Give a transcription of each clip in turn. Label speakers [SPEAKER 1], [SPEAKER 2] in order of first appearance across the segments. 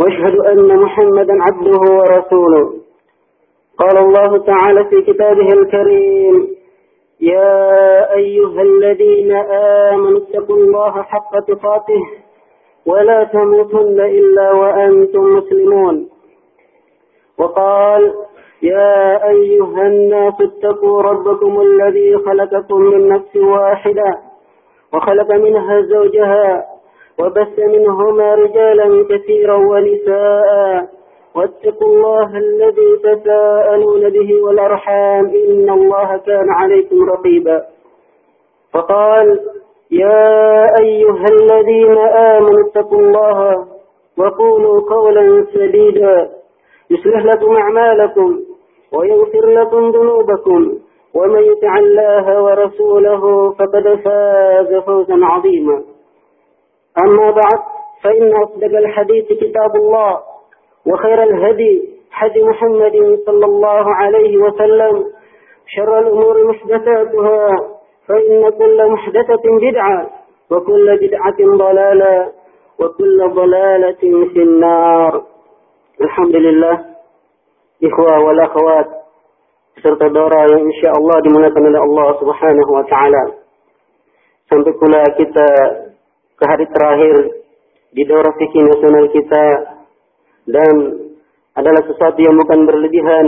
[SPEAKER 1] واشهد أن محمدا عبده ورسوله. قال الله تعالى في كتابه الكريم يا أيها الذين آمنوا اتقوا الله حق تقاته ولا تموتن إلا وأنتم مسلمون. وقال يا أيها الناس اتقوا ربكم الذي خلقكم من نفس واحدة وخلق منها زوجها وبث منهما رجالا كثيرا ونساء. واتقوا الله الذي تساءلون به والأرحام. إن الله كان عليكم رقيبا. فقال يا أيها الذين آمنوا اتقوا الله وقولوا قولا سديدا. يصلح لكم أعمالكم ويغفر لكم ذنوبكم. ومن يطع الله ورسوله فقد فاز فوزا عظيما. أما بعد فإن أصدق الحديث كتاب الله وخير الهدي هدي محمد صلى الله عليه وسلم شر الأمور محدثاتها فإن كل محدثة بدعة وكل بدعة ضلالة وكل ضلالة في النار الحمد لله إخوة والأخوات serta Dora yang insya Allah dimuliakan Subhanahu wa taala. Sampai pula kita ke hari terakhir di Dora Fikih Nasional kita. Dan adalah sesuatu yang bukan berlebihan.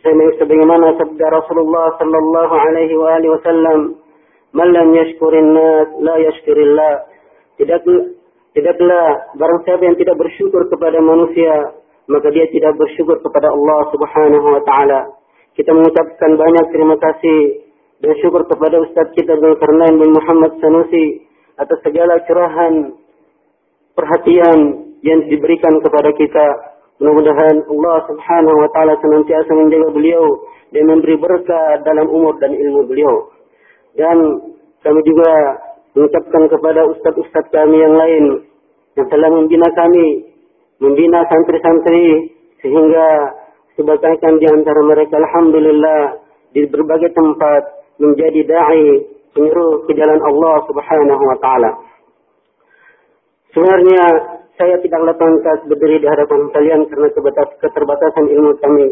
[SPEAKER 1] Sebagaimana sabda Rasulullah sallallahu alaihi wa alihi wasallam man lam yashkurin nas la yashkurillah tidak tidaklah barang siapa yang tidak bersyukur kepada manusia maka dia tidak bersyukur kepada Allah Subhanahu wa taala. Kita mengucapkan banyak terima kasih dan syukur kepada Ustaz kita Zulkarnain bin Muhammad Sanusi atas segala curahan perhatian yang diberikan kepada kita. Mudah-mudahan Allah Subhanahu wa taala senantiasa menjaga beliau dan memberi berkah dalam umur dan ilmu beliau. Dan kami juga mengucapkan kepada ustaz-ustaz kami yang lain yang telah membina kami, membina santri-santri sehingga sebagian di antara mereka alhamdulillah di berbagai tempat menjadi dai penyeru ke jalan Allah Subhanahu wa taala. Sebenarnya saya tidak pantas berdiri di hadapan kalian karena keterbatasan ilmu kami.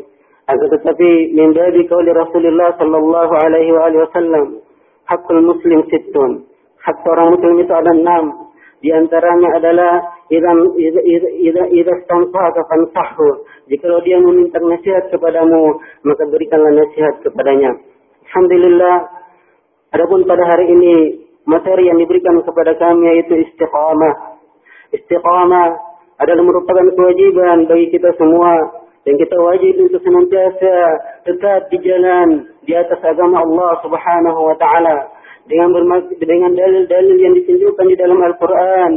[SPEAKER 1] Akan tetapi min babi qauli Rasulullah sallallahu alaihi wasallam, hakul muslim sittun. Hak seorang muslim itu ada enam. Di antaranya adalah idza idza idza istanfaka fansahu. Jika dia meminta nasihat kepadamu, maka berikanlah nasihat kepadanya. Alhamdulillah, adapun pada hari ini materi yang diberikan kepada kami yaitu istiqamah. Istiqamah adalah merupakan kewajiban bagi kita semua dan kita wajib untuk senantiasa tetap di jalan di atas agama Allah Subhanahu wa taala dengan dengan dalil-dalil yang ditunjukkan di dalam Al-Qur'an.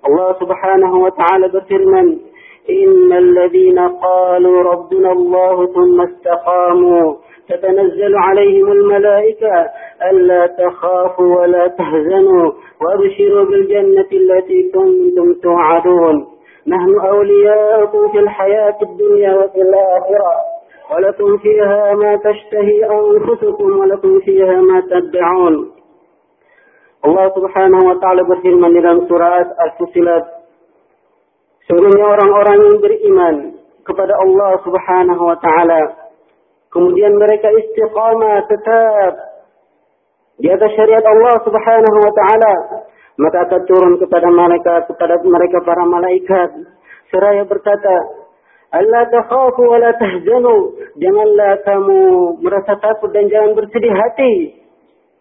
[SPEAKER 1] Allah Subhanahu wa taala berfirman, "Innal ladzina qalu rabbuna Allah thumma istaqamu تتنزل عليهم الملائكة ألا تخافوا ولا تهزنوا وابشروا بالجنة التي كنتم توعدون. نحن أولياءكم في الحياة الدنيا وفي الآخرة. ولكم فيها ما تشتهي أنفسكم ولكم فيها ما تدعون. Allah subhanahu wa ta'ala berfirman dalam surat Sebenarnya orang-orang yang beriman kepada Allah subhanahu wa ta'ala kemudian mereka istiqamah tetap di atas syariat Allah Subhanahu wa taala maka akan turun kepada mereka kepada mereka para malaikat seraya berkata Allah takhafu wa la tahzanu. Janganlah kamu merasa takut dan jangan bersedih hati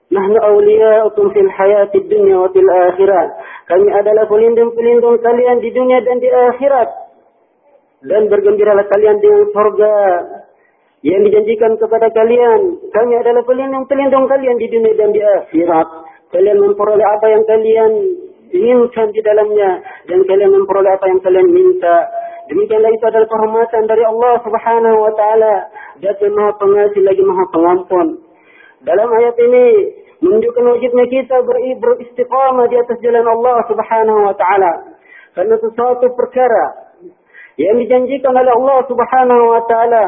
[SPEAKER 1] Nahnu awliya'ukum fil hayatid dunya wa fil akhirah. Kami adalah pelindung-pelindung kalian di dunia dan di akhirat. Dan bergembiralah kalian dengan surga yang dijanjikan kepada kalian. Kami adalah pelindung-pelindung kalian di dunia dan di akhirat. Kalian memperoleh apa yang kalian inginkan di dalamnya dan kalian memperoleh apa yang kalian minta Demikianlah itu adalah kehormatan dari Allah Subhanahu wa taala. Dan Maha Pengasih lagi Maha Pengampun. Dalam ayat ini menunjukkan wajibnya kita beristiqamah di atas jalan Allah Subhanahu wa taala. Karena sesuatu perkara yang dijanjikan oleh Allah Subhanahu wa taala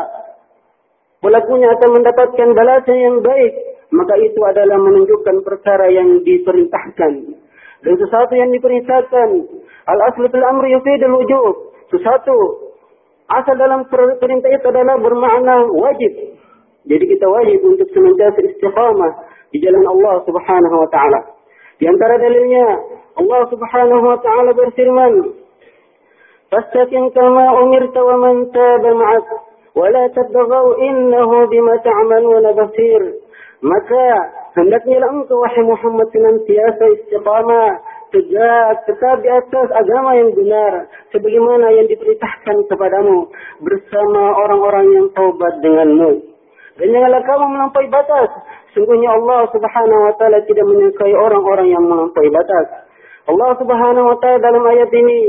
[SPEAKER 1] pelakunya akan mendapatkan balasan yang baik, maka itu adalah menunjukkan perkara yang diperintahkan. Dan sesuatu yang diperintahkan, al-aslu fil amri yufidul wujub. Sesuatu asal dalam perintah itu adalah bermakna wajib. Jadi kita wajib untuk senantiasa istiqamah di jalan Allah Subhanahu wa taala. Di antara dalilnya Allah Subhanahu wa taala berfirman, "Fastaqim kama umirta wa man taba ma'ak wa la tabghaw innahu bima ta'maluna basir." Maka hendaknya engkau wahai Muhammad senantiasa istiqamah tegak tetap di atas agama yang benar sebagaimana yang diperintahkan kepadamu bersama orang-orang yang taubat denganmu. Dan janganlah kamu melampaui batas. Sungguhnya Allah subhanahu wa ta'ala tidak menyukai orang-orang yang melampaui batas. Allah subhanahu wa ta'ala dalam ayat ini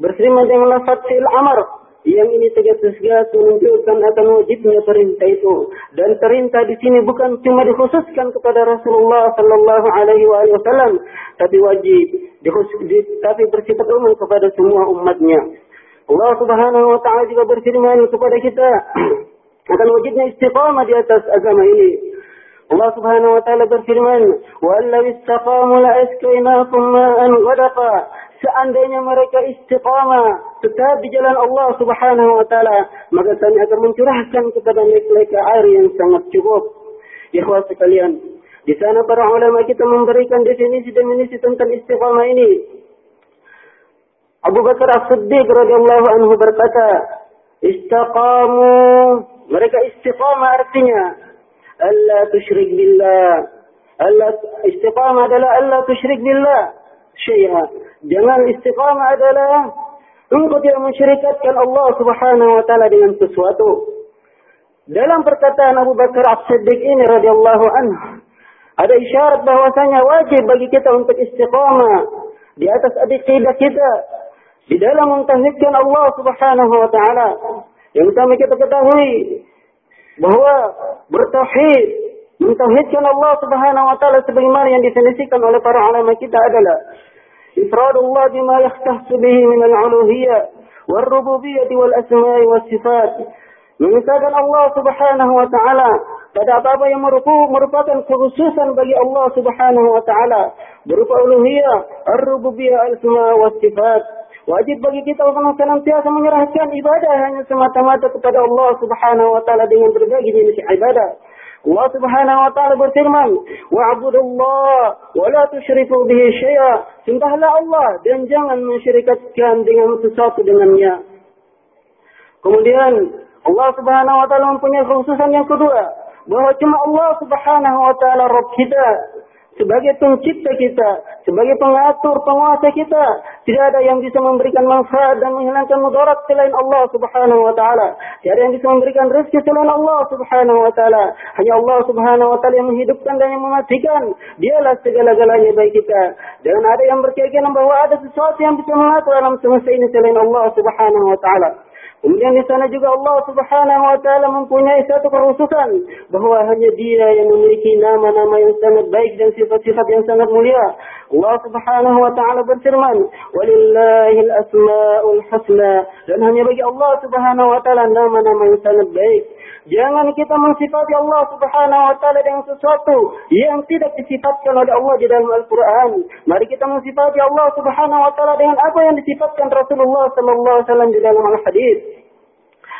[SPEAKER 1] berfirman dengan lafaz fi'il amr yang ini tegas-tegas menunjukkan akan wajibnya perintah itu dan perintah di sini bukan cuma dikhususkan kepada Rasulullah sallallahu alaihi wasallam tapi wajib di, tapi bersifat umum kepada semua umatnya Allah Subhanahu wa taala juga berfirman kepada kita akan wajibnya istiqamah di atas agama ini. Allah Subhanahu wa taala berfirman, "Wa law istaqamu la askainakum ma'an ghadaqa." Seandainya mereka istiqamah tetap di jalan Allah Subhanahu wa taala, maka kami akan mencurahkan kepada mereka air yang sangat cukup. Ikhwah sekalian, di sana para ulama kita memberikan definisi-definisi tentang istiqamah ini. Abu Bakar As-Siddiq radhiyallahu anhu berkata, "Istaqamu mereka istiqamah artinya Allah tusyrik billah. Allah istiqamah adalah Allah tusyrik billah syai'a. Jangan istiqamah adalah engkau tidak mensyirikatkan Allah Subhanahu wa taala dengan sesuatu. Dalam perkataan Abu Bakar As-Siddiq ini radhiyallahu anhu ada isyarat bahwasanya wajib bagi kita untuk istiqamah di atas akidah kita di dalam mentauhidkan Allah Subhanahu wa taala yang utama kita ketahui bahwa bertauhid, mentauhidkan Allah Subhanahu wa taala sebagaimana yang didefinisikan oleh para ulama kita adalah ifradullah bima yakhtassu bihi min al-uluhiyyah wal-rububiyyah wal asma'i was sifat. Mengisahkan Allah Subhanahu wa taala pada apa-apa yang merupakan kekhususan bagi Allah Subhanahu wa taala berupa uluhiyah, ar-rububiyyah, al-asma' was sifat. Wajib bagi kita untuk senantiasa menyerahkan ibadah hanya semata-mata kepada Allah Subhanahu wa taala dengan berbagai jenis ibadah. Allah Subhanahu wa taala berfirman, "Wa'budullah wa la tusyriku bihi syai'a." Sembahlah Allah dan jangan mensyirikatkan dengan sesuatu dengannya. Kemudian Allah Subhanahu wa taala mempunyai khususan yang kedua, bahwa cuma Allah Subhanahu wa taala Rabb kita sebagai pencipta kita, sebagai pengatur, penguasa kita. Tidak ada yang bisa memberikan manfaat dan menghilangkan mudarat selain Allah Subhanahu wa taala. Tidak ada yang bisa memberikan rezeki selain Allah Subhanahu wa taala. Hanya Allah Subhanahu wa taala yang menghidupkan dan yang mematikan. Dialah segala-galanya bagi kita. Jangan ada yang berkeyakinan bahwa ada sesuatu yang bisa mengatur alam semesta ini selain Allah Subhanahu wa taala. Kemudian di sana juga Allah Subhanahu wa taala mempunyai satu kerusukan bahwa hanya Dia yang memiliki nama-nama yang sangat baik dan sifat-sifat yang sangat mulia. Allah Subhanahu wa taala berfirman, "Walillahil asmaul husna." Dan hanya bagi Allah Subhanahu wa taala nama-nama yang sangat baik. Jangan kita mensifati Allah Subhanahu wa taala dengan sesuatu yang tidak disifatkan oleh Allah di dalam Al-Qur'an. Mari kita mensifati Allah Subhanahu wa taala dengan apa yang disifatkan Rasulullah sallallahu alaihi wasallam di dalam al-hadis.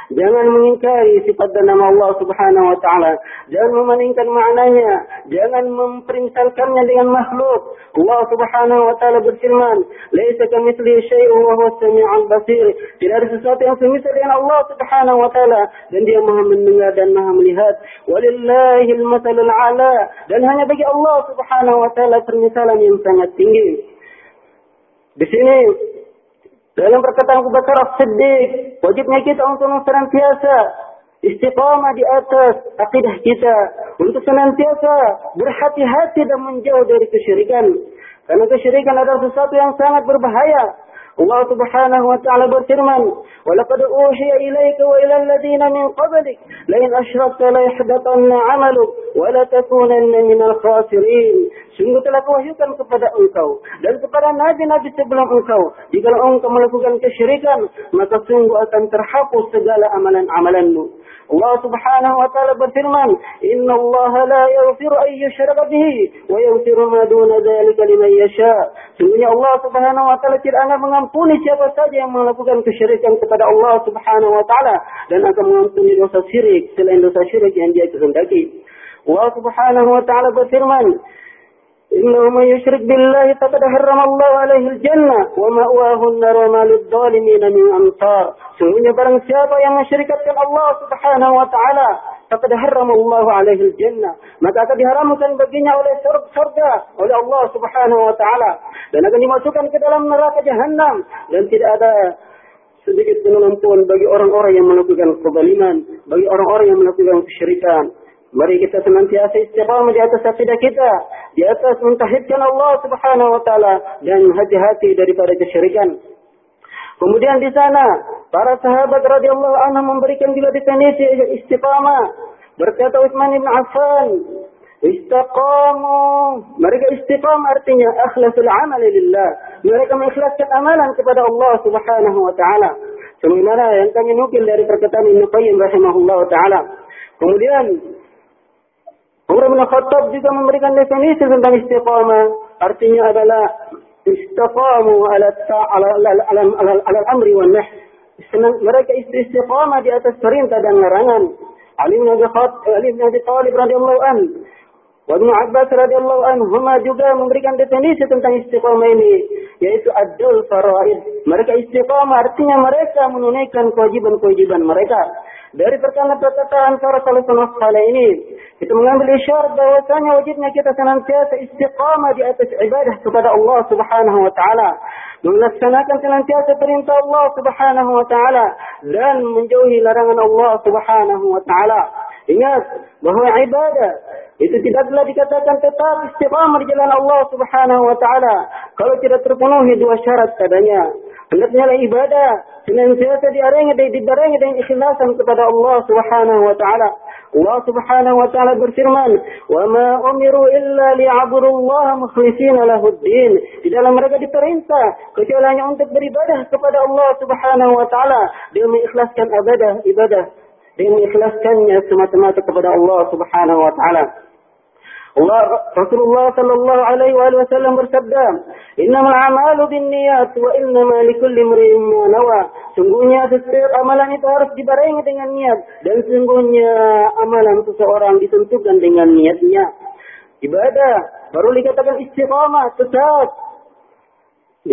[SPEAKER 1] Jangan mengingkari sifat dan nama Allah Subhanahu wa taala. Jangan memalingkan maknanya, jangan memperinsalkannya dengan makhluk. Allah Subhanahu wa taala berfirman, "Laisa kamitslihi syai'un wa huwas samiul basir." Tidak ada sesuatu yang semisal dengan Allah Subhanahu wa taala dan Dia Maha mendengar dan Maha melihat. Walillahil masalul a'la dan hanya bagi Allah Subhanahu wa taala permisalan yang sangat tinggi. Di sini dalam perkataan Abu Bakar As-Siddiq, wajibnya kita untuk senantiasa istiqamah di atas akidah kita, untuk senantiasa berhati-hati dan menjauh dari kesyirikan. Karena kesyirikan adalah sesuatu yang sangat berbahaya. Allah Subhanahu wa taala berfirman, "Wa laqad uhiya ilaika wa ila alladziina min qablik la in asyrakta la yahbatanna 'amaluk wa la takunanna minal khasirin." Sungguh telah kuwahyukan kepada engkau dan kepada nabi-nabi sebelum engkau, jika engkau melakukan kesyirikan, maka sungguh akan terhapus segala amalan-amalanmu. Allah Subhanahu wa taala berfirman, "Inna Allah la yaghfiru an yushraka bihi wa yaghfiru ma duna dzalika liman yasha." Sungguhnya Allah Subhanahu wa taala tidak akan mengampuni siapa saja yang melakukan kesyirikan kepada Allah Subhanahu wa taala dan akan mengampuni dosa syirik selain dosa syirik yang dia kehendaki. Allah Subhanahu wa taala berfirman, إنه من يشرك بالله فقد حرم الله عليه الجنة ومأواه النار وما للظالمين من أنصار Sungguhnya barang siapa yang mensyirikatkan Allah subhanahu wa ta'ala faqad harrama Allah alaihi jannah maka akan diharamkan baginya oleh surga oleh Allah subhanahu wa ta'ala. Dan akan dimasukkan ke dalam neraka jahanam dan tidak ada sedikit pun bagi orang-orang yang melakukan kezaliman bagi orang-orang yang melakukan kesyirikan. Mari kita senantiasa istiqamah di atas akidah kita, di atas mentahidkan Allah Subhanahu wa taala dan hati-hati daripada kesyirikan. Kemudian di sana para sahabat radhiyallahu anhum memberikan juga definisi istiqamah. Berkata Utsman bin Affan, Istiqamu. Mereka istiqam artinya akhlasul amal lillah. Mereka mengikhlaskan amalan kepada Allah Subhanahu wa taala. Sebagaimana yang kami nukil dari perkataan Ibnu Qayyim rahimahullah taala. Kemudian Umar bin Khattab juga memberikan definisi tentang istiqamah. Artinya adalah istiqamu ala ala ala ala, ala amri wa nahy. Mereka istiqamah di atas perintah dan larangan. Ali bin Abi Khattab, Ali bin Abi Thalib radhiyallahu an Wa Ibnu Abbas radhiyallahu anhuma juga memberikan definisi tentang istiqamah ini, yaitu adul faraid. Mereka istiqamah artinya mereka menunaikan kewajiban-kewajiban mereka. Dari perkataan-perkataan para salafun ini, kita mengambil isyarat bahwasanya wajibnya kita senantiasa istiqamah di atas ibadah kepada Allah Subhanahu wa taala, melaksanakan senantiasa perintah Allah Subhanahu wa taala dan menjauhi larangan Allah Subhanahu wa taala. Ingat bahwa ibadah itu tidaklah dikatakan tetap istiqamah di jalan Allah Subhanahu wa taala kalau tidak terpenuhi dua syarat padanya. Hendaknya ibadah senantiasa diarengi dan dibarengi dengan ikhlasan kepada Allah Subhanahu wa taala. Allah Subhanahu wa taala berfirman, "Wa ma umiru illa liya'budu Allah mukhlishina lahu din." Di dalam mereka diperintah kecuali hanya untuk beribadah kepada Allah Subhanahu wa taala dengan mengikhlaskan ibadah ibadah dengan mengikhlaskannya semata-mata kepada Allah Subhanahu wa taala. Allah Rasulullah sallallahu alaihi wasallam bersabda, "Innamal a'malu binniyat wa innama likulli imrin ma nawa." Sungguhnya setiap amalan itu harus dibarengi dengan niat dan sungguhnya amalan seseorang ditentukan dengan niatnya. Ibadah baru dikatakan istiqamah, tetap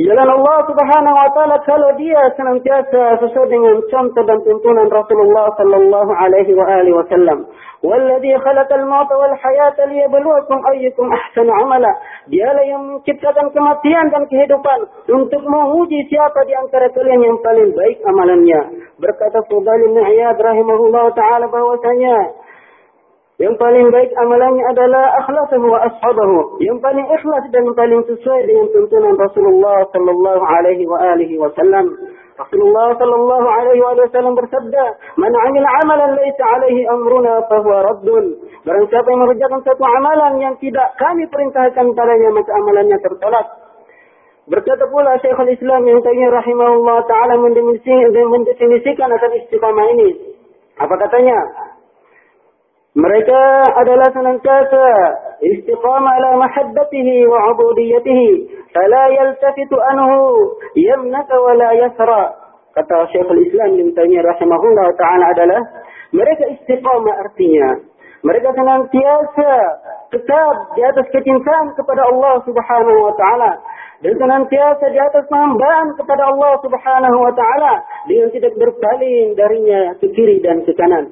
[SPEAKER 1] jalan Allah Subhanahu wa taala kalau dia senantiasa sesuai dengan contoh dan tuntunan Rasulullah sallallahu alaihi wa alihi wasallam. Walladzi khalaqal mauta wal hayata liyabluwakum ayyukum ahsanu amala. Dialah yang menciptakan kematian dan kehidupan untuk menguji siapa di antara kalian yang paling baik amalannya. Berkata Fudail bin Iyad rahimahullah taala bahwasanya yang paling baik amalannya adalah akhlasuhu wa ashabahu. Yang paling ikhlas dan paling sesuai dengan tuntunan Rasulullah sallallahu alaihi wa alihi wasallam. Rasulullah sallallahu alaihi wa sallam bersabda, "Man 'amila 'amalan laisa 'alaihi amruna fa huwa raddun." Barang siapa yang mengerjakan satu amalan yang tidak kami perintahkan padanya, maka amalannya tertolak. Berkata pula Syekhul Islam yang tanya rahimahullah taala mendefinisikan akan istiqamah ini. Apa katanya? Mereka adalah senantiasa istiqamah ala mahabbatihi wa ubudiyatihi. Fala yaltafitu anhu yamnaka wa la yasra. Kata Syekhul Islam bin Taimiyah rahimahullah ta'ala adalah mereka istiqamah artinya. Mereka senantiasa tetap di atas kecintaan kepada Allah subhanahu wa ta'ala. Dan senantiasa di atas penghambaan kepada Allah subhanahu wa ta'ala. Dengan tidak berpaling darinya ke kiri dan ke kanan.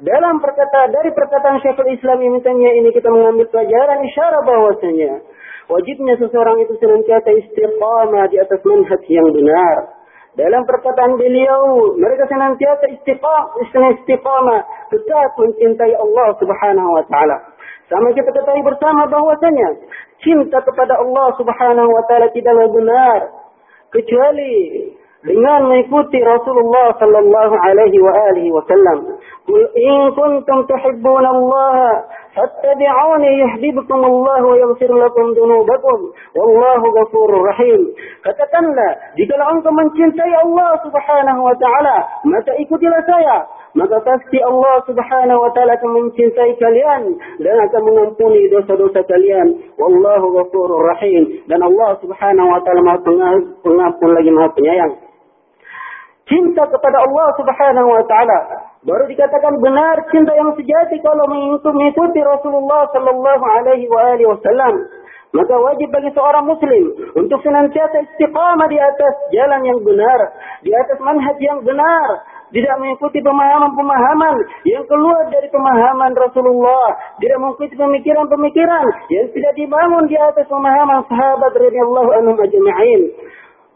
[SPEAKER 1] Dalam perkataan dari perkataan Syekhul Islam yang mintanya ini kita mengambil pelajaran isyarat bahwasanya wajibnya seseorang itu senantiasa istiqamah di atas manhaj yang benar. Dalam perkataan beliau, mereka senantiasa istiqamah, istiqamah tetap mencintai Allah Subhanahu wa taala. Sama kita ketahui bersama bahwasanya cinta kepada Allah Subhanahu wa taala tidaklah benar kecuali dengan mengikuti Rasulullah sallallahu alaihi wa alihi wasallam. In kuntum tuhibbuna Allah fattabi'uni yuhibbukum Allah wa yaghfir lakum dhunubakum wallahu ghafurur rahim. Katakanlah, jika engkau mencintai Allah Subhanahu wa taala, maka ikutilah saya maka pasti Allah Subhanahu wa taala akan mencintai kalian dan akan mengampuni dosa-dosa kalian. Wallahu ghafurur rahim. Dan Allah Subhanahu wa taala Maha Pengampun lagi Maha Penyayang. Cinta kepada Allah Subhanahu wa taala baru dikatakan benar cinta yang sejati kalau mengikuti Rasulullah sallallahu alaihi wa alihi wasallam. Maka wajib bagi seorang muslim untuk senantiasa istiqamah di atas jalan yang benar, di atas manhaj yang benar, tidak mengikuti pemahaman-pemahaman yang keluar dari pemahaman Rasulullah, tidak mengikuti pemikiran-pemikiran yang tidak dibangun di atas pemahaman sahabat radhiyallahu anhum ajma'in.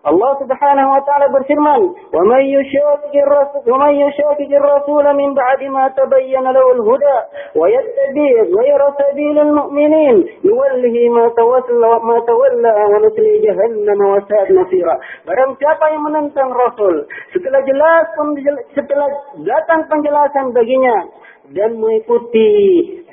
[SPEAKER 1] Allah Subhanahu wa taala berfirman, "Wa may yushaqiqir rasul wa may yushaqiqir rasul min ba'di ma tabayyana lahu al-huda wa yattabi' ghayra sabilil mu'minin nuwallihi ma tawalla wa ma tawalla wa nuslihi jahannam wa sa'at masira." Barang siapa yang menentang Rasul setelah jelas setelah datang penjelasan baginya dan mengikuti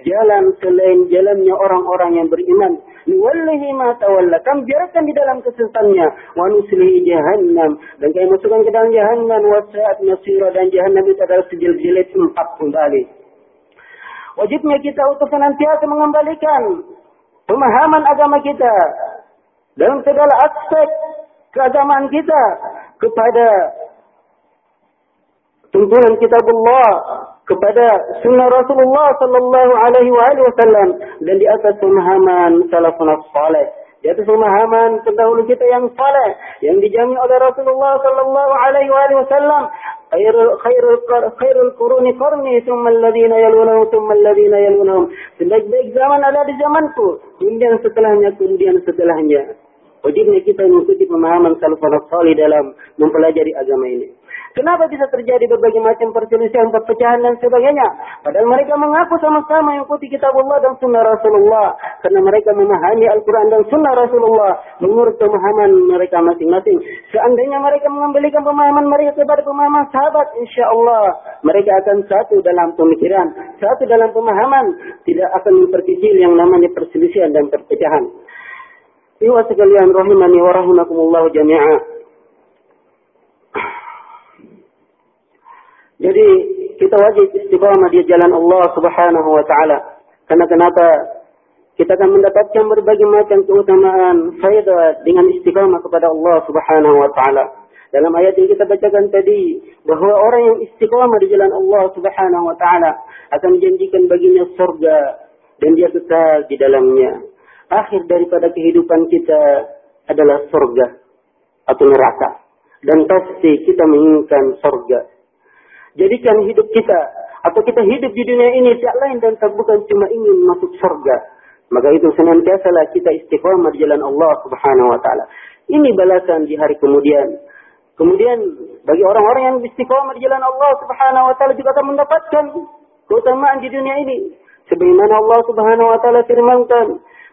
[SPEAKER 1] jalan selain jalannya orang-orang yang beriman, nuwallihi ma tawalla kam biarkan di dalam kesesatannya wa nuslihi jahannam. Dan kami masukkan ke dalam jahannam. Wa sa'at masira dan jahannam itu adalah sejil-jilid tempat kembali wajibnya kita untuk senantiasa mengembalikan pemahaman agama kita. Dalam segala aspek keagamaan kita kepada tuntunan kitabullah kepada sunnah Rasulullah sallallahu alaihi wasallam dan di atas pemahaman salafun saleh di atas pemahaman pendahulu kita yang saleh yang dijamin oleh Rasulullah sallallahu alaihi wasallam khairul khairul khairul quruni qarni thumma alladhina yalunahum thumma alladhina yalunahum. Sebaik-baik zaman ada di zamanku kemudian setelahnya kemudian setelahnya. Wajibnya kita mengikuti pemahaman salafun salih dalam mempelajari agama ini Kenapa bisa terjadi berbagai macam perselisihan, perpecahan dan sebagainya? Padahal mereka mengaku sama-sama mengikuti kitab Allah dan sunnah Rasulullah. Karena mereka memahami Al-Quran dan sunnah Rasulullah menurut pemahaman mereka masing-masing. Seandainya mereka mengembalikan pemahaman mereka kepada pemahaman sahabat, insya Allah mereka akan satu dalam pemikiran, satu dalam pemahaman, tidak akan memperkecil yang namanya perselisihan dan perpecahan. Iwa sekalian rahimani wa rahimakumullah jami'ah. Jadi kita wajib istiqamah di jalan Allah Subhanahu wa taala. Karena kenapa? Kita akan mendapatkan berbagai macam keutamaan faedah dengan istiqamah kepada Allah Subhanahu wa taala. Dalam ayat yang kita bacakan tadi bahwa orang yang istiqamah di jalan Allah Subhanahu wa taala akan menjanjikan baginya surga dan dia kekal di dalamnya. Akhir daripada kehidupan kita adalah surga atau neraka. Dan pasti kita menginginkan surga. Jadikan hidup kita atau kita hidup di dunia ini tidak lain dan tak bukan cuma ingin masuk surga. Maka itu senantiasalah kita istiqamah di jalan Allah Subhanahu wa taala. Ini balasan di hari kemudian. Kemudian bagi orang-orang yang istiqamah di jalan Allah Subhanahu wa taala juga akan mendapatkan keutamaan di dunia ini. Sebagaimana Allah Subhanahu wa taala firmankan,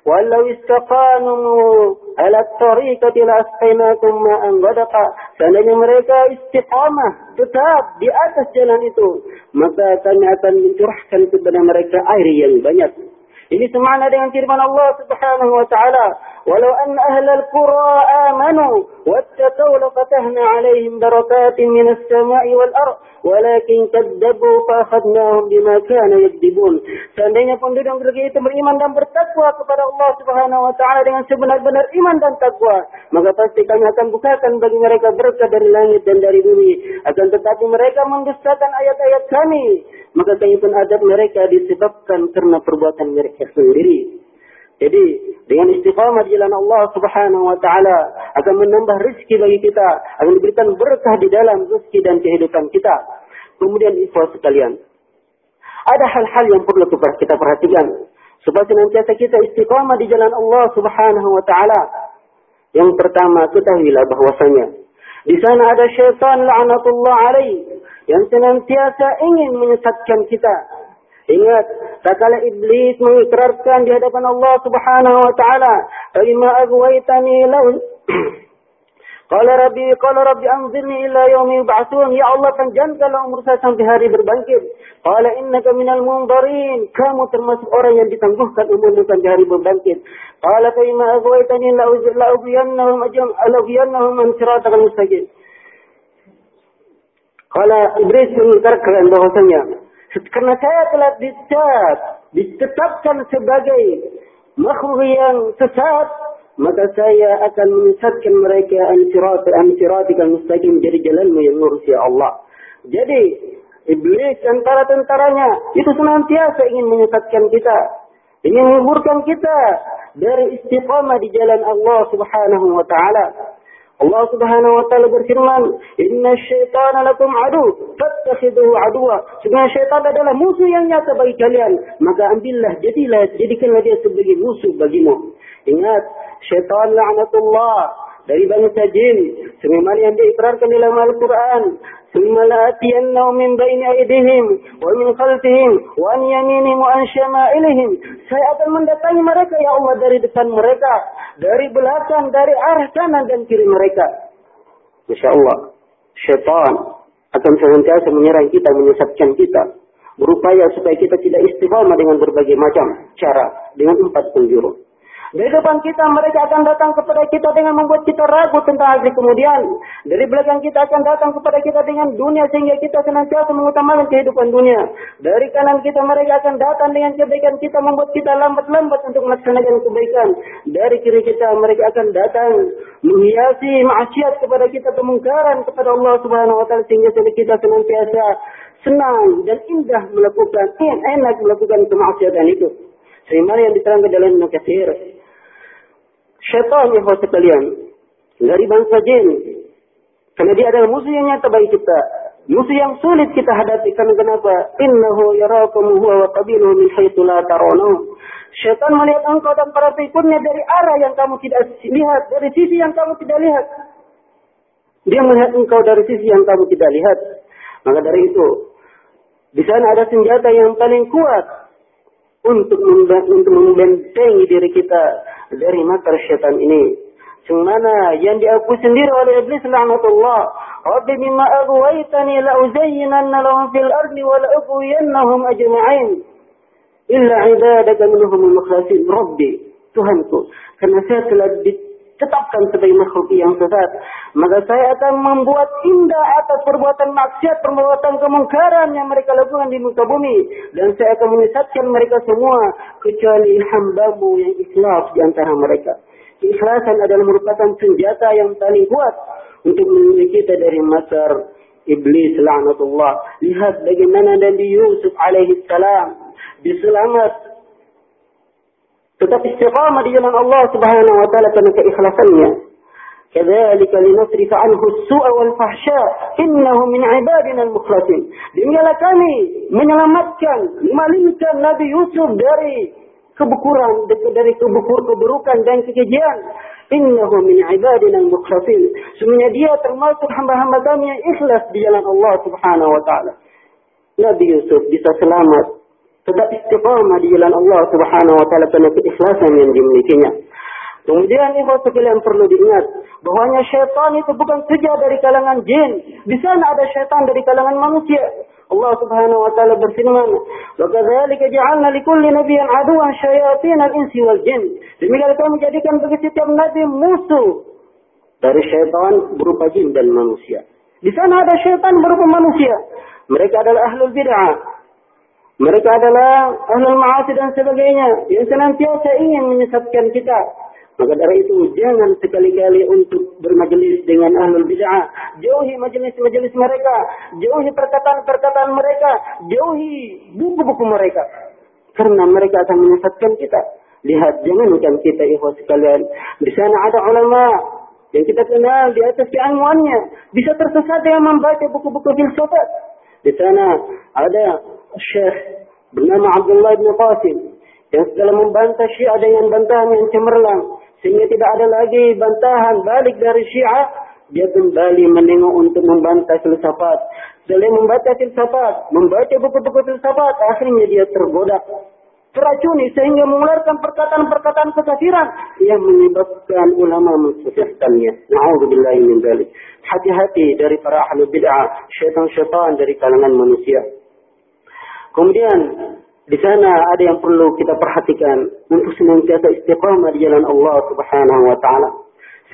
[SPEAKER 1] ولو استقاموا على الطريقة لأسقيناكم ماء غدقا seandainya mereka istiqamah tetap di atas jalan itu maka kami akan mencurahkan kepada mereka air yang banyak ini semana dengan firman Allah Subhanahu wa taala walau an ahlal qura amanu wattaqaw lafatahna alaihim barakatin minas sama'i wal ardh walakin kadzabu fa akhadnahum bima kanu yakdibun. Seandainya penduduk negeri itu beriman dan bertakwa kepada Allah Subhanahu wa taala dengan sebenar-benar iman dan takwa, maka pasti kami akan bukakan bagi mereka berkah dari langit dan dari bumi. Akan tetapi mereka mendustakan ayat-ayat kami, maka kami pun adab mereka disebabkan karena perbuatan mereka sendiri. Jadi dengan istiqamah di jalan Allah Subhanahu wa taala akan menambah rezeki bagi kita, akan diberikan berkah di dalam rezeki dan kehidupan kita. Kemudian ikhwah sekalian, ada hal-hal yang perlu kita perhatikan supaya senantiasa kita istiqamah di jalan Allah Subhanahu wa taala. Yang pertama, ketahuilah bahwasanya di sana ada syaitan la'natullah alaih yang senantiasa ingin menyesatkan kita Ingat, tak kala iblis mengikrarkan di hadapan Allah Subhanahu wa taala, "Bima aghwaytani law Qala Rabbi, qala Rabbi anzirni ila yaumi yub'atsun. Ya Allah panjangkanlah umur saya sampai hari berbangkit. Qala innaka minal mundarin. Kamu termasuk orang yang ditangguhkan umurmu sampai hari berbangkit. Qala fa imma aghwaytani la ubiyannahum ajam la ubiyannahum an siratal mustaqim. Qala Iblis mengungkapkan bahwasanya karena saya telah dicat, ditetapkan sebagai makhluk yang sesat, maka saya akan menyesatkan mereka ansirat ansiratikal mustaqim jadi jalanmu yang lurus ya Allah. Jadi iblis antara tentaranya itu senantiasa ingin menyesatkan kita, ingin menguburkan kita dari istiqamah di jalan Allah Subhanahu wa taala. Allah Subhanahu wa taala berfirman, "Inna syaitana lakum adu, fattakhidhuhu aduwa." Sebenarnya syaitan adalah musuh yang nyata bagi kalian, maka ambillah, jadilah, jadikanlah dia sebagai musuh bagimu. Ingat, syaitan la'natullah dari bangsa jin, sebagaimana yang diikrarkan dalam Al-Qur'an, ثم لآتينهم من بين أيديهم ومن خلفهم وعن يمينهم وعن شمائلهم saya akan mendatangi mereka ya Allah dari depan mereka dari belakang dari arah kanan dan kiri mereka Masya Allah syaitan akan senantiasa menyerang kita menyesatkan kita berupaya supaya kita tidak istiqamah dengan berbagai macam cara dengan empat penjuru dari depan kita mereka akan datang kepada kita dengan membuat kita ragu tentang hari kemudian. Dari belakang kita akan datang kepada kita dengan dunia sehingga kita senantiasa mengutamakan kehidupan dunia. Dari kanan kita mereka akan datang dengan kebaikan kita membuat kita lambat-lambat untuk melaksanakan kebaikan. Dari kiri kita mereka akan datang menghiasi maksiat kepada kita kemungkaran kepada Allah Subhanahu wa taala sehingga kita senantiasa senang dan indah melakukan enak melakukan kemaksiatan itu. Sebagaimana yang diterangkan dalam Ibnu syaitan ya sekalian dari bangsa jin. Karena dia adalah musuh yang nyata bagi kita. Musuh yang sulit kita hadapi. Karena kenapa? Innahu yarakum huwa wa qabiluhu min haitsu la tarawnahu. Syaitan melihat engkau dan para pengikutnya dari arah yang kamu tidak lihat dari sisi yang kamu tidak lihat. Dia melihat engkau dari sisi yang kamu tidak lihat. Maka dari itu di sana ada senjata yang paling kuat untuk untuk membentengi diri kita dari makar syaitan ini. Semana yang diakui sendiri oleh iblis laknatullah. Rabbi mimma aghwaytani la uzayyinanna lahum fil ardi wa la ughwiyannahum ajma'in. Illa ibadaka minhum al-mukhlasin. Rabbi, Tuhanku, karena saya telah ditetapkan sebagai makhluk yang sesat, maka saya akan membuat indah atas perbuatan maksiat, perbuatan kemungkaran yang mereka lakukan di muka bumi. Dan saya akan menyesatkan mereka semua, kecuali hambamu yang ikhlas di antara mereka. Keikhlasan adalah merupakan senjata yang paling kuat untuk melindungi kita dari masar iblis laknatullah. Lihat bagaimana Nabi Yusuf alaihi salam diselamat tetap istiqamah di jalan Allah Subhanahu wa taala karena keikhlasannya. كذلك لنصرف عنه السوء والفحشاء إنه من عبادنا المخلصين demikianlah kami menyelamatkan memalingkan Nabi Yusuf dari kebukuran dari kebukur keburukan dan kekejian innahu min ibadina al-mukhlasin semuanya dia termasuk hamba-hamba kami yang ikhlas di jalan Allah Subhanahu wa taala Nabi Yusuf bisa selamat tetap istiqamah di jalan Allah Subhanahu wa taala karena keikhlasan yang dimilikinya. Kemudian ibu sekalian perlu diingat bahwanya syaitan itu bukan saja dari kalangan jin. Di sana ada syaitan dari kalangan manusia. Allah Subhanahu wa taala berfirman, "Wa kadzalika ja'alna likulli nabiyyin aduwan syayatin al-insi wal jin." Demikian kami menjadikan bagi setiap nabi musuh dari syaitan berupa jin dan manusia. Di sana ada syaitan berupa manusia. Mereka adalah ahlul bid'ah, mereka adalah ahlul ma'asi dan sebagainya yang senantiasa ingin menyesatkan kita. Maka dari itu jangan sekali-kali untuk bermajelis dengan ahlul bid'ah. Jauhi majelis-majelis mereka. Jauhi perkataan-perkataan mereka. Jauhi buku-buku mereka. Karena mereka akan menyesatkan kita. Lihat, jangankan kita ikhwas sekalian. Di sana ada ulama yang kita kenal di atas keilmuannya. Bisa tersesat dengan membaca buku-buku filsafat. Di sana ada Syekh bernama Abdullah bin Qasim yang setelah membantah Syiah dengan bantahan yang cemerlang. Sehingga tidak ada lagi bantahan balik dari Syiah. Dia kembali menengok untuk membantah filsafat. Setelah membaca filsafat membaca buku-buku filsafat akhirnya dia tergoda teracuni sehingga mengeluarkan perkataan-perkataan kekafiran yang menyebabkan ulama mensesatkannya. Nauzubillahi min dzalik. Hati-hati dari para ahli bid'ah, syaitan-syaitan dari kalangan manusia. Kemudian di sana ada yang perlu kita perhatikan untuk senantiasa istiqamah di jalan Allah Subhanahu wa taala.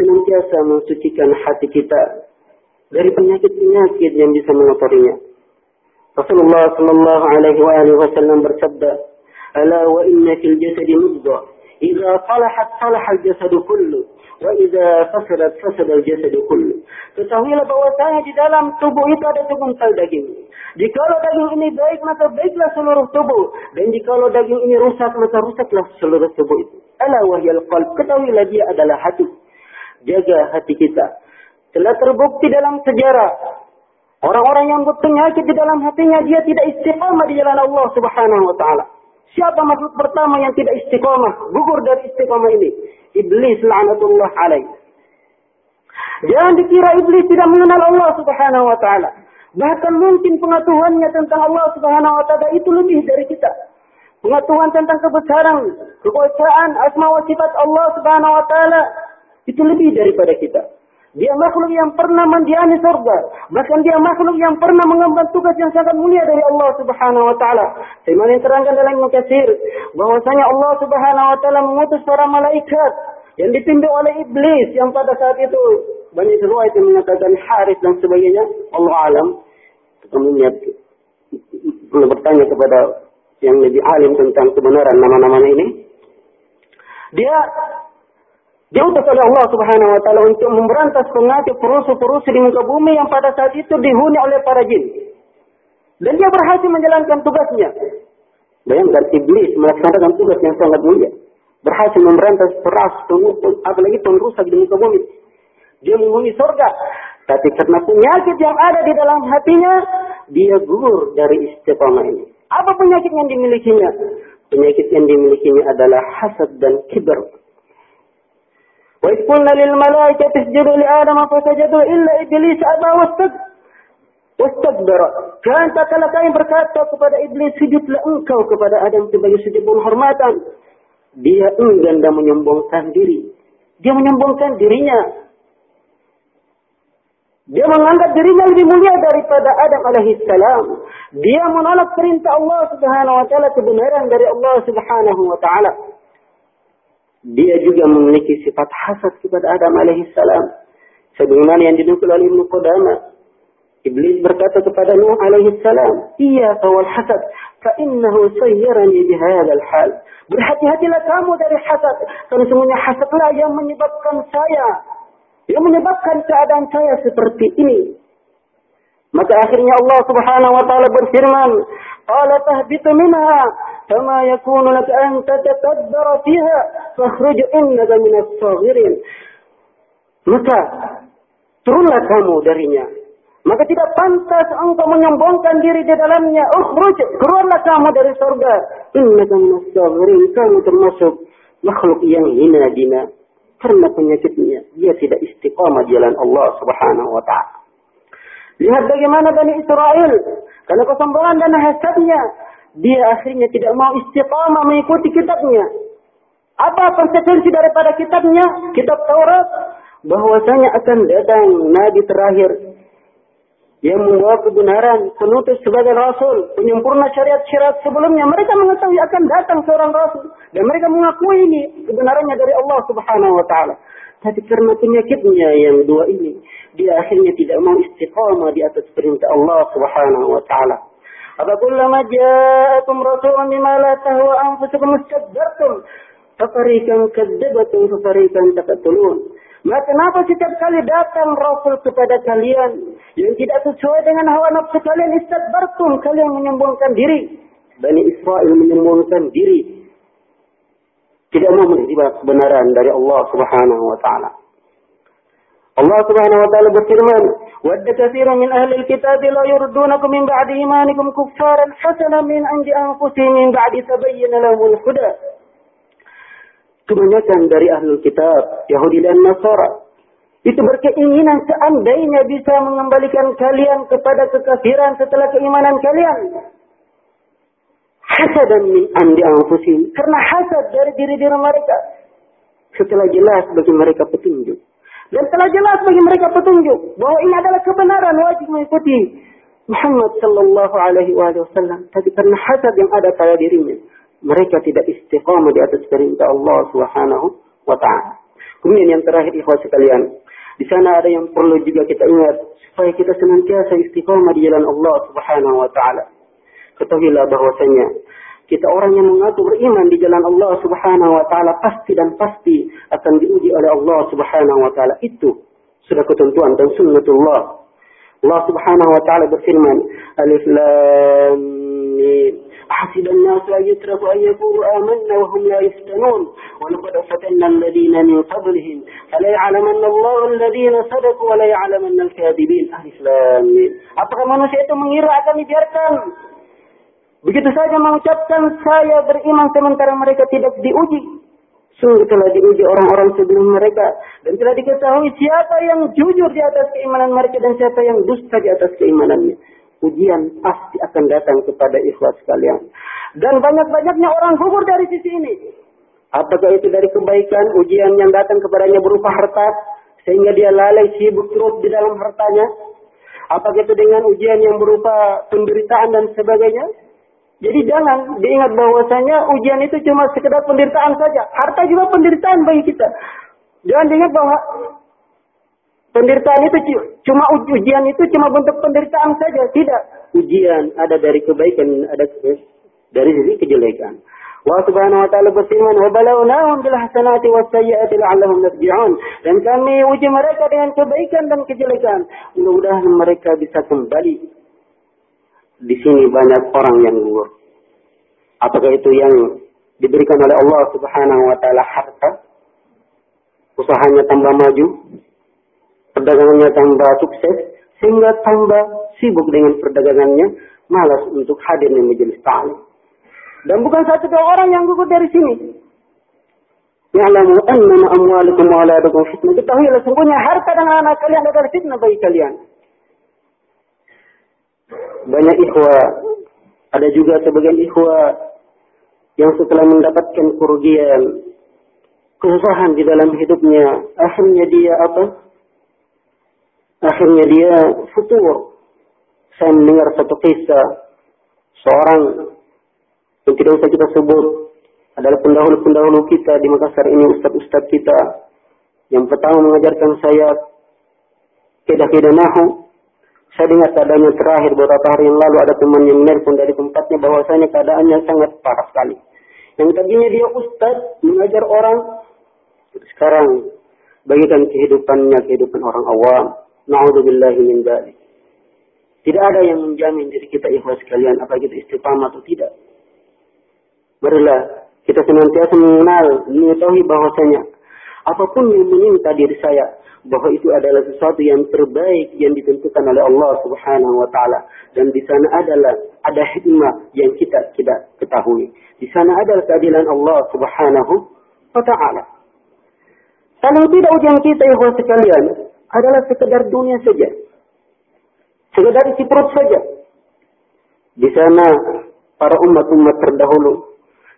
[SPEAKER 1] Senantiasa mensucikan hati kita dari penyakit-penyakit yang bisa mengotorinya. Rasulullah sallallahu alaihi wasallam bersabda, "Ala wa inna fil jasadi mudghah, idza salahat salaha al-jasadu kullu, wa idza fasadat fasada al-jasadu kullu." Ketahuilah bahwasanya di dalam tubuh itu ada segumpal daging. Jikalau daging ini baik, maka baiklah seluruh tubuh. Dan jikalau daging ini rusak, maka rusaklah seluruh tubuh itu. Ala wahyal qalb. Ketahuilah dia adalah hati. Jaga hati kita. Telah terbukti dalam sejarah. Orang-orang yang berpenyakit di dalam hatinya, dia tidak istiqamah di jalan Allah subhanahu wa ta'ala. Siapa makhluk pertama yang tidak istiqamah? Gugur dari istiqamah ini. Iblis la'anatullah alaih. Jangan dikira iblis tidak mengenal Allah subhanahu wa ta'ala. Bahkan mungkin pengetahuannya tentang Allah Subhanahu wa taala itu lebih dari kita. Pengetahuan tentang kebesaran, kekuasaan, asma wa sifat Allah Subhanahu wa taala itu lebih daripada kita. Dia makhluk yang pernah mendiami surga. Bahkan dia makhluk yang pernah mengemban tugas yang sangat mulia dari Allah subhanahu wa ta'ala. Sebagaimana yang terangkan dalam Mukasir. Bahwasanya Allah subhanahu wa ta'ala mengutus para malaikat. Yang dipimpin oleh iblis. Yang pada saat itu banyak riwayat yang mengatakan Haris dan sebagainya. Allah alam umumnya perlu bertanya kepada yang lebih alim tentang kebenaran nama-nama ini. Dia diutus oleh Allah Subhanahu wa taala untuk memberantas penyakit perusuh-perusuh di muka bumi yang pada saat itu dihuni oleh para jin. Dan dia berhasil menjalankan tugasnya. Bayangkan iblis melaksanakan tugas yang sangat mulia. Berhasil memberantas peras, apalagi perusak di muka bumi. Dia menghuni surga. Tapi karena penyakit yang ada di dalam hatinya, dia gugur dari istiqamah ini. Apa penyakit yang dimilikinya? Penyakit yang dimilikinya adalah hasad dan kibar. Wa qulna lil malaikati isjudu li Adam fasajadu illa iblis aba wastakbara. Kan tatkala kami berkata kepada iblis sujudlah engkau kepada Adam sebagai sujud penghormatan. Dia enggan dan menyombongkan diri. Dia menyombongkan dirinya dia menganggap dirinya lebih mulia daripada Adam alaihissalam. Dia menolak perintah Allah subhanahu wa ta'ala kebenaran dari Allah subhanahu wa ta'ala. Dia juga memiliki sifat hasad kepada Adam alaihissalam. Sebagaimana yang dinukul oleh Ibnu Qudama. Iblis berkata kepada Nuh alaihissalam, Iya kawal hasad, fa'innahu sayyarani bihadal hal. Berhati-hatilah kamu dari hasad, karena semuanya hasadlah yang menyebabkan saya yang menyebabkan keadaan saya seperti ini. Maka akhirnya Allah Subhanahu wa taala berfirman, "Qala tahbitu minha, kama yakunu lak an tatakabbara fiha, fakhruj innaka minas saghirin." Maka turunlah kamu darinya. Maka tidak pantas engkau menyombongkan diri di dalamnya. Ukhruj, keluarlah kamu dari surga. Innaka minas saghirin, kamu termasuk makhluk yang hina dina karena penyakitnya dia tidak istiqamah jalan Allah Subhanahu wa taala. Lihat bagaimana Bani Israel karena kesombongan dan hasadnya dia akhirnya tidak mau istiqamah mengikuti kitabnya. Apa konsekuensi daripada kitabnya? Kitab Taurat bahwasanya akan datang nabi terakhir yang membawa kebenaran, penutup sebagai rasul, penyempurna syariat-syariat sebelumnya. Mereka mengetahui akan datang seorang rasul dan mereka mengakui ini kebenarannya dari Allah Subhanahu wa taala. Tapi karena penyakitnya yang dua ini, dia akhirnya tidak mau istiqamah di atas perintah Allah Subhanahu wa taala. Apabila ja'akum rasulun bima la tahwa anfusukum istakbartum, fafarikan kadzabatum fafarikan taqtulun. Maka kenapa setiap kali datang Rasul kepada kalian yang tidak sesuai dengan hawa nafsu kalian istakbartum kalian menyombongkan diri. Bani Israel menyombongkan diri. Tidak mau menerima kebenaran dari Allah Subhanahu wa taala. Allah Subhanahu wa taala berfirman, "Wadda katsirun min ahli al-kitab la yurdunakum min ba'di imanikum kuffaran hasanan min 'indi anfusihim min ba'di tabayyana lahumul huda." kebanyakan dari ahlul kitab, Yahudi dan Nasara, itu berkeinginan seandainya bisa mengembalikan kalian kepada kekafiran setelah keimanan kalian. Hasadan min andi anfusihim. Karena hasad dari diri-diri mereka. Setelah jelas bagi mereka petunjuk. Dan telah jelas bagi mereka petunjuk bahwa ini adalah kebenaran wajib mengikuti Muhammad sallallahu alaihi wasallam. Tapi karena hasad yang ada pada dirinya, mereka tidak istiqamah di atas perintah Allah Subhanahu wa taala. Kemudian yang terakhir ikhwah sekalian, di sana ada yang perlu juga kita ingat supaya kita senantiasa istiqamah di jalan Allah Subhanahu wa taala. Ketahuilah bahwasanya kita orang yang mengaku beriman di jalan Allah Subhanahu wa taala pasti dan pasti akan diuji oleh Allah Subhanahu wa taala. Itu sudah ketentuan dan sunnatullah. Allah Subhanahu wa taala berfirman, Alif Lam Mim. أحسب الناس أن يتركوا أن يقولوا آمنا وهم لا يفتنون ولقد فتنا الذين من قبلهم فلا يعلمن الله الذين صدقوا ولا يعلمن الكاذبين ألف لام Apakah manusia itu mengira akan dibiarkan Begitu saja mengucapkan saya beriman sementara mereka tidak diuji. Sungguh telah diuji orang-orang sebelum mereka. Dan telah diketahui siapa yang jujur di atas keimanan mereka dan siapa yang dusta di atas keimanannya. Ujian pasti akan datang kepada ikhlas sekalian. Dan banyak-banyaknya orang gugur dari sisi ini. Apakah itu dari kebaikan, ujian yang datang kepadanya berupa harta, sehingga dia lalai sibuk terus di dalam hartanya. Apakah itu dengan ujian yang berupa penderitaan dan sebagainya. Jadi jangan diingat bahwasanya ujian itu cuma sekedar penderitaan saja. Harta juga penderitaan bagi kita. Jangan diingat bahwa penderitaan itu cuma ujian itu cuma bentuk penderitaan saja. Tidak. Ujian ada dari kebaikan, ada dari sisi kejelekan. Wa subhanahu wa ta'ala berfirman, "Wa balawnahum bil hasanati was sayyiati la'allahum yarji'un." Dan kami uji mereka dengan kebaikan dan kejelekan. Mudah-mudahan mereka bisa kembali di sini banyak orang yang gugur. Apakah itu yang diberikan oleh Allah Subhanahu wa taala harta? Usahanya tambah maju, perdagangannya tambah sukses, sehingga tambah sibuk dengan perdagangannya, malas untuk hadir di majelis ta'lim. Dan bukan satu dua orang yang gugur dari sini. Ya'lamu annama amwalukum wa auladukum fitnah. Ketahuilah sungguhnya harta dan anak kalian adalah fitnah bagi kalian banyak ikhwa, ada juga sebagian ikhwa yang setelah mendapatkan kerugian, kesusahan di dalam hidupnya, akhirnya dia apa? Akhirnya dia futur. Saya mendengar satu kisah seorang yang tidak usah kita sebut adalah pendahulu-pendahulu kita di Makassar ini, ustadz-ustadz kita yang pertama mengajarkan saya kedah-kedah nahu saya dengar keadaannya terakhir beberapa hari yang lalu ada teman yang menelpon dari tempatnya bahwasanya keadaannya sangat parah sekali. Yang tadinya dia ustaz mengajar orang, sekarang bagikan kehidupannya kehidupan orang awam. Na'udzubillahi min dzalik. Tidak ada yang menjamin diri kita ikhlas sekalian apa kita istiqamah atau tidak. Marilah kita senantiasa mengenal, mengetahui bahwasanya apa pun yang menimpa diri saya, bahwa itu adalah sesuatu yang terbaik yang ditentukan oleh Allah Subhanahu wa taala dan di sana adalah ada hikmah yang kita tidak ketahui. Di sana adalah keadilan Allah Subhanahu wa taala. Kalau tidak ujian kita ya sekalian adalah sekedar dunia saja. Sekedar isi perut saja. Di sana para umat-umat terdahulu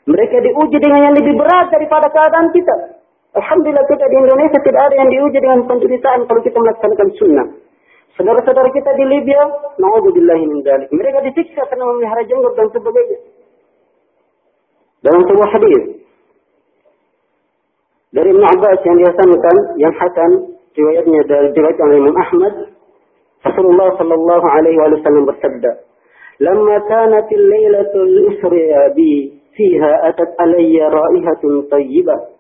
[SPEAKER 1] mereka diuji dengan yang lebih berat daripada keadaan kita. Alhamdulillah kita di Indonesia tidak ada yang diuji dengan penderitaan kalau kita melaksanakan sunnah. Saudara-saudara kita di Libya, na'udzubillahi min dalik. Mereka disiksa karena memelihara jenggot dan sebagainya. Dalam sebuah hadis dari Ibn Abbas yang dihasankan, yang hasan, riwayatnya dari riwayat oleh Imam Ahmad, Rasulullah sallallahu alaihi wasallam bersabda, "Lamma kanat al-lailatul isra bi fiha atat alayya ra'ihatun tayyibah."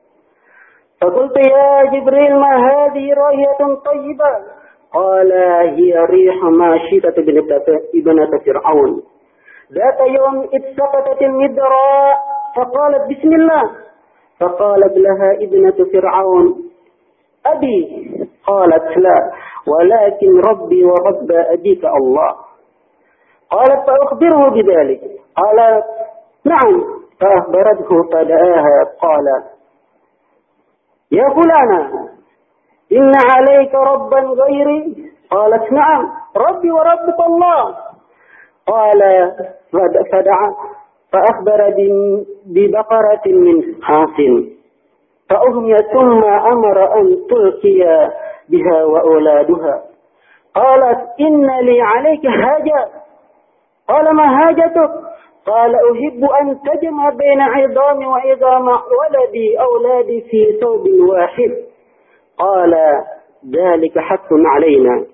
[SPEAKER 1] فقلت يا جبريل ما هذه رؤية طيبة؟ قال هي ريح ماشية ابنة فرعون. ذات يوم إذ سقطت المدراء فقالت بسم الله. فقالت لها ابنة فرعون أبي. قالت لا ولكن ربي ورب أبيك الله. قالت فأخبره بذلك. قال نعم فأخبرته فدعاها. قال يا فلانة إن عليك ربا غيري؟ قالت نعم ربي وربك الله. قال فدعا فأخبر ببقرة من حاصل فأهمي ثم أمر أن تلقي بها وأولادها. قالت إن لي عليك حاجة. قال ما حاجتك؟ قال أحب أن تجمع بين عظام وعظام ولدي أولادي في ثوب واحد. قال ذلك حق علينا.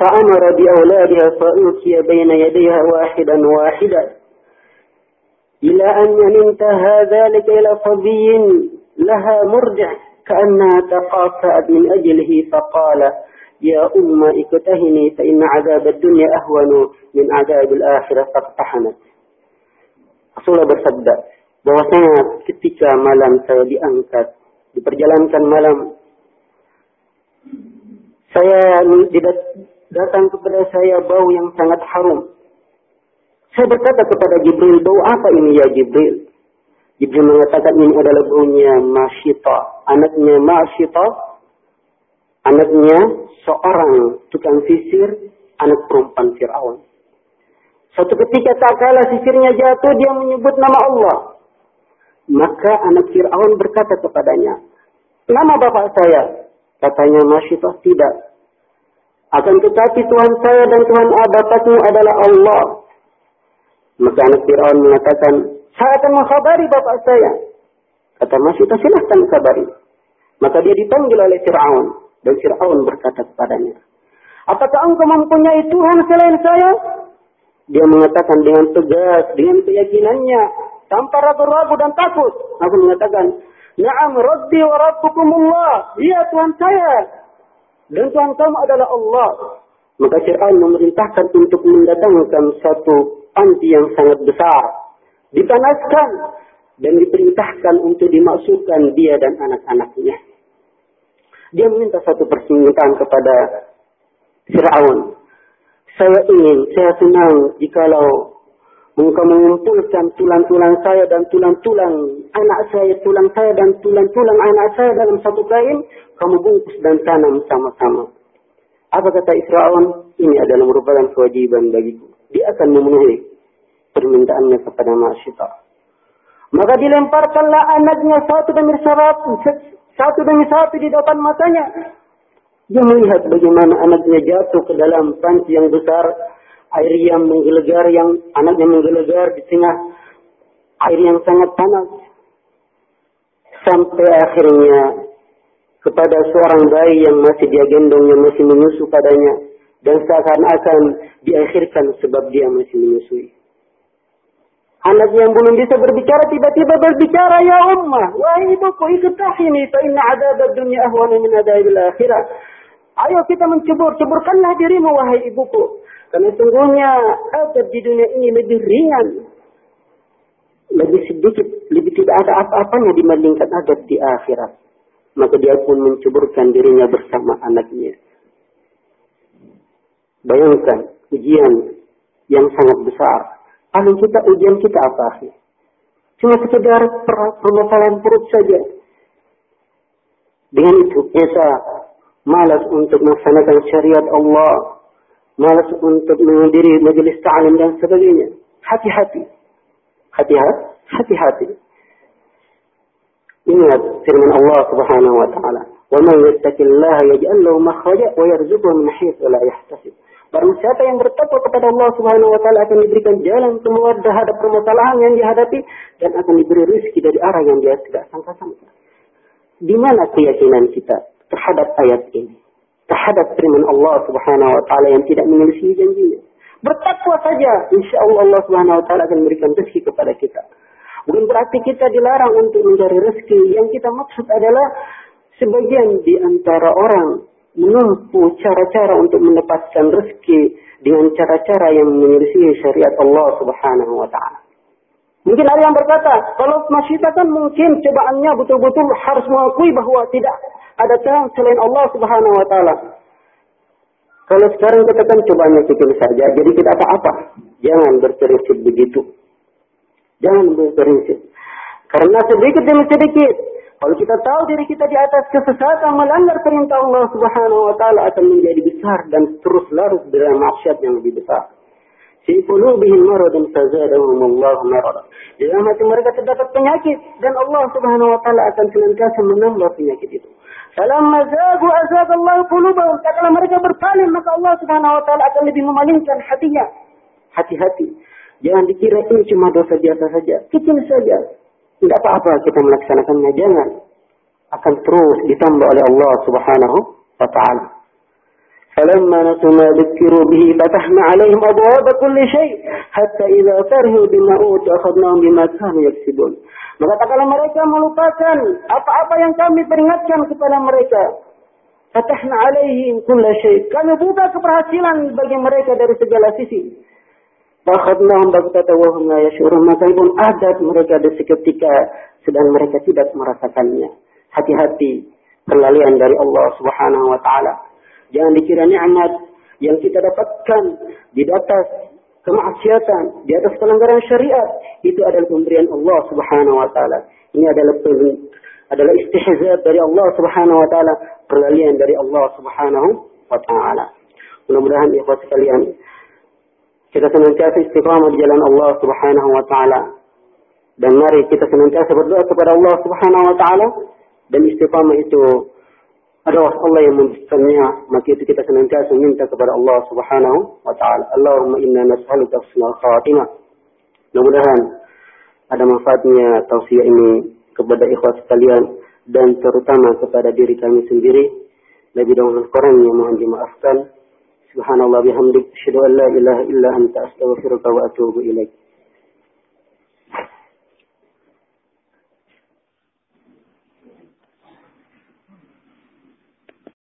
[SPEAKER 1] فأمر بأولادها فأوتي بين يديها واحدا واحدا. إلى أن انتهى ذلك إلى صبي لها مرجع كأنها تقاطعت من أجله فقال يا أمة اكتهني فإن عذاب الدنيا أهون من عذاب الآخرة فاقتحنت Rasulullah bersabda bahwasanya ketika malam saya diangkat diperjalankan malam saya datang kepada saya bau yang sangat harum saya berkata kepada Jibril bau apa ini ya Jibril Jibril mengatakan ini adalah baunya Masyita anaknya Masyita anaknya seorang tukang sisir anak perempuan Fir'aun. Suatu ketika tak kalah sisirnya jatuh, dia menyebut nama Allah. Maka anak Fir'aun berkata kepadanya, Nama bapak saya? Katanya Masyitah tidak. Akan tetapi Tuhan saya dan Tuhan bapakmu adalah Allah. Maka anak Fir'aun mengatakan, saya akan mengkhabari bapak saya. Kata Masyitah, silahkan kabari. Maka dia dipanggil oleh Fir'aun. Dan Fir'aun berkata kepadanya, Apakah engkau mempunyai Tuhan selain saya? Dia mengatakan dengan tegas, dengan keyakinannya, tanpa ragu-ragu dan takut. Aku mengatakan, Naam Rabbi wa Rabbukumullah. Iya Tuhan saya. Dan Tuhan kamu adalah Allah. Maka Fir'aun memerintahkan untuk mendatangkan satu panti yang sangat besar. Dipanaskan dan diperintahkan untuk dimasukkan dia dan anak-anaknya. Dia meminta satu permintaan kepada Fir'aun. Saya ingin, saya senang jikalau engkau mengumpulkan tulang-tulang saya dan tulang-tulang anak saya, tulang saya dan tulang-tulang anak saya dalam satu kain, kamu bungkus dan tanam sama-sama. Apa kata Fir'aun? Ini adalah merupakan kewajiban bagiku. Dia akan memenuhi permintaannya kepada Masyita. Maka dilemparkanlah anaknya satu demi satu, satu demi satu di depan matanya. Dia melihat bagaimana anaknya jatuh ke dalam panci yang besar, air yang menggelegar, yang anaknya menggelegar di tengah air yang sangat panas. Sampai akhirnya kepada seorang bayi yang masih dia gendong, yang masih menyusu padanya. Dan seakan-akan diakhirkan sebab dia masih menyusui. Anak yang belum bisa berbicara tiba-tiba berbicara ya ummah. Wahai ibuku ikutahini fa inna adab dunya ahwana min adabil akhirah. Ayo kita mencebur, ceburkanlah dirimu wahai ibuku. Karena sungguhnya adab di dunia ini lebih ringan. Lebih sedikit, lebih tidak ada apa-apanya dibandingkan adab di akhirat. Maka dia pun menceburkan dirinya bersama anaknya. Bayangkan ujian yang sangat besar Paling kita ujian kita apa sih? Cuma sekedar permasalahan perut saja. Dengan itu kita malas untuk melaksanakan syariat Allah, malas untuk menghadiri majelis ta'lim dan sebagainya. Hati-hati. Hati-hati. Hati-hati. Ingat firman Allah Subhanahu wa taala, "Wa man yattaqillaha yaj'al lahu makhraja wa yarzuqhu min haythu la yahtasib." Barang siapa yang bertakwa kepada Allah Subhanahu wa taala akan diberikan jalan keluar terhadap permasalahan yang dihadapi dan akan diberi rezeki dari arah yang dia tidak sangka-sangka. Di mana keyakinan kita terhadap ayat ini? Terhadap firman Allah Subhanahu wa taala yang tidak menyelisih janjinya. Bertakwa saja, insya Allah Allah Subhanahu wa taala akan memberikan rezeki kepada kita. Bukan berarti kita dilarang untuk mencari rezeki. Yang kita maksud adalah sebagian di antara orang menempuh cara-cara untuk mendapatkan rezeki dengan cara-cara yang menyelisih syariat Allah Subhanahu wa taala. Mungkin ada yang berkata, kalau masyarakat kan mungkin cobaannya betul-betul harus mengakui bahwa tidak ada Tuhan selain Allah Subhanahu wa taala. Kalau sekarang katakan cobaannya kecil saja, jadi tidak apa-apa. Jangan berprinsip begitu. Jangan berprinsip. Karena sedikit demi sedikit Kalau kita tahu diri kita di atas kesesatan melanggar perintah Allah Subhanahu wa taala akan menjadi besar dan terus larut dalam maksiat yang lebih besar. Fi qulubihim maradun fazadahum Allah marada. Di dalam hati mereka terdapat penyakit dan Allah Subhanahu wa taala akan senantiasa menambah penyakit itu. Falamma zagu azab Allah qulubahum. Tatkala mereka berpaling maka Allah Subhanahu wa taala akan lebih memalingkan hatinya. Hati-hati. Jangan dikira ini cuma dosa biasa saja. Kecil saja. Tidak apa-apa kita melaksanakannya. Jangan. Akan terus ditambah oleh Allah subhanahu wa ta'ala. فلما نسوا ما ذكروا به فتحنا عليهم أبواب كل شيء حتى إذا فرحوا بما أوتوا أخذناهم بما كانوا يكسبون maka tak kala mereka melupakan apa-apa yang kami peringatkan kepada mereka fatahna alaihim kulla syai kami buka keberhasilan bagi mereka dari segala sisi Fakhadnahum baghtata wa hum la yashurun. Maka pun adat mereka di seketika sedang mereka tidak merasakannya. Hati-hati kelalaian dari Allah Subhanahu wa taala. Jangan dikira nikmat yang kita dapatkan di atas kemaksiatan, di atas pelanggaran syariat, itu adalah pemberian Allah Subhanahu wa taala. Ini adalah adalah istihza dari Allah Subhanahu wa taala, perlalian dari Allah Subhanahu wa taala. Mudah-mudahan ikhwas sekalian, kita senantiasa istiqamah di jalan Allah Subhanahu wa taala. Dan mari kita senantiasa berdoa kepada Allah Subhanahu wa taala dan istiqamah itu adalah Allah yang memberikannya, maka itu kita senantiasa minta kepada Allah Subhanahu wa taala. Allahumma inna nas'aluka husnal khatimah. Mudah-mudahan ada manfaatnya tausiah ini kepada ikhwas sekalian dan terutama kepada diri kami sendiri. Lebih dahulu kurangnya mohon dimaafkan. سبحان الله بحمدك أشهد أن لا إله إلا أنت أستغفرك وأتوب إليك.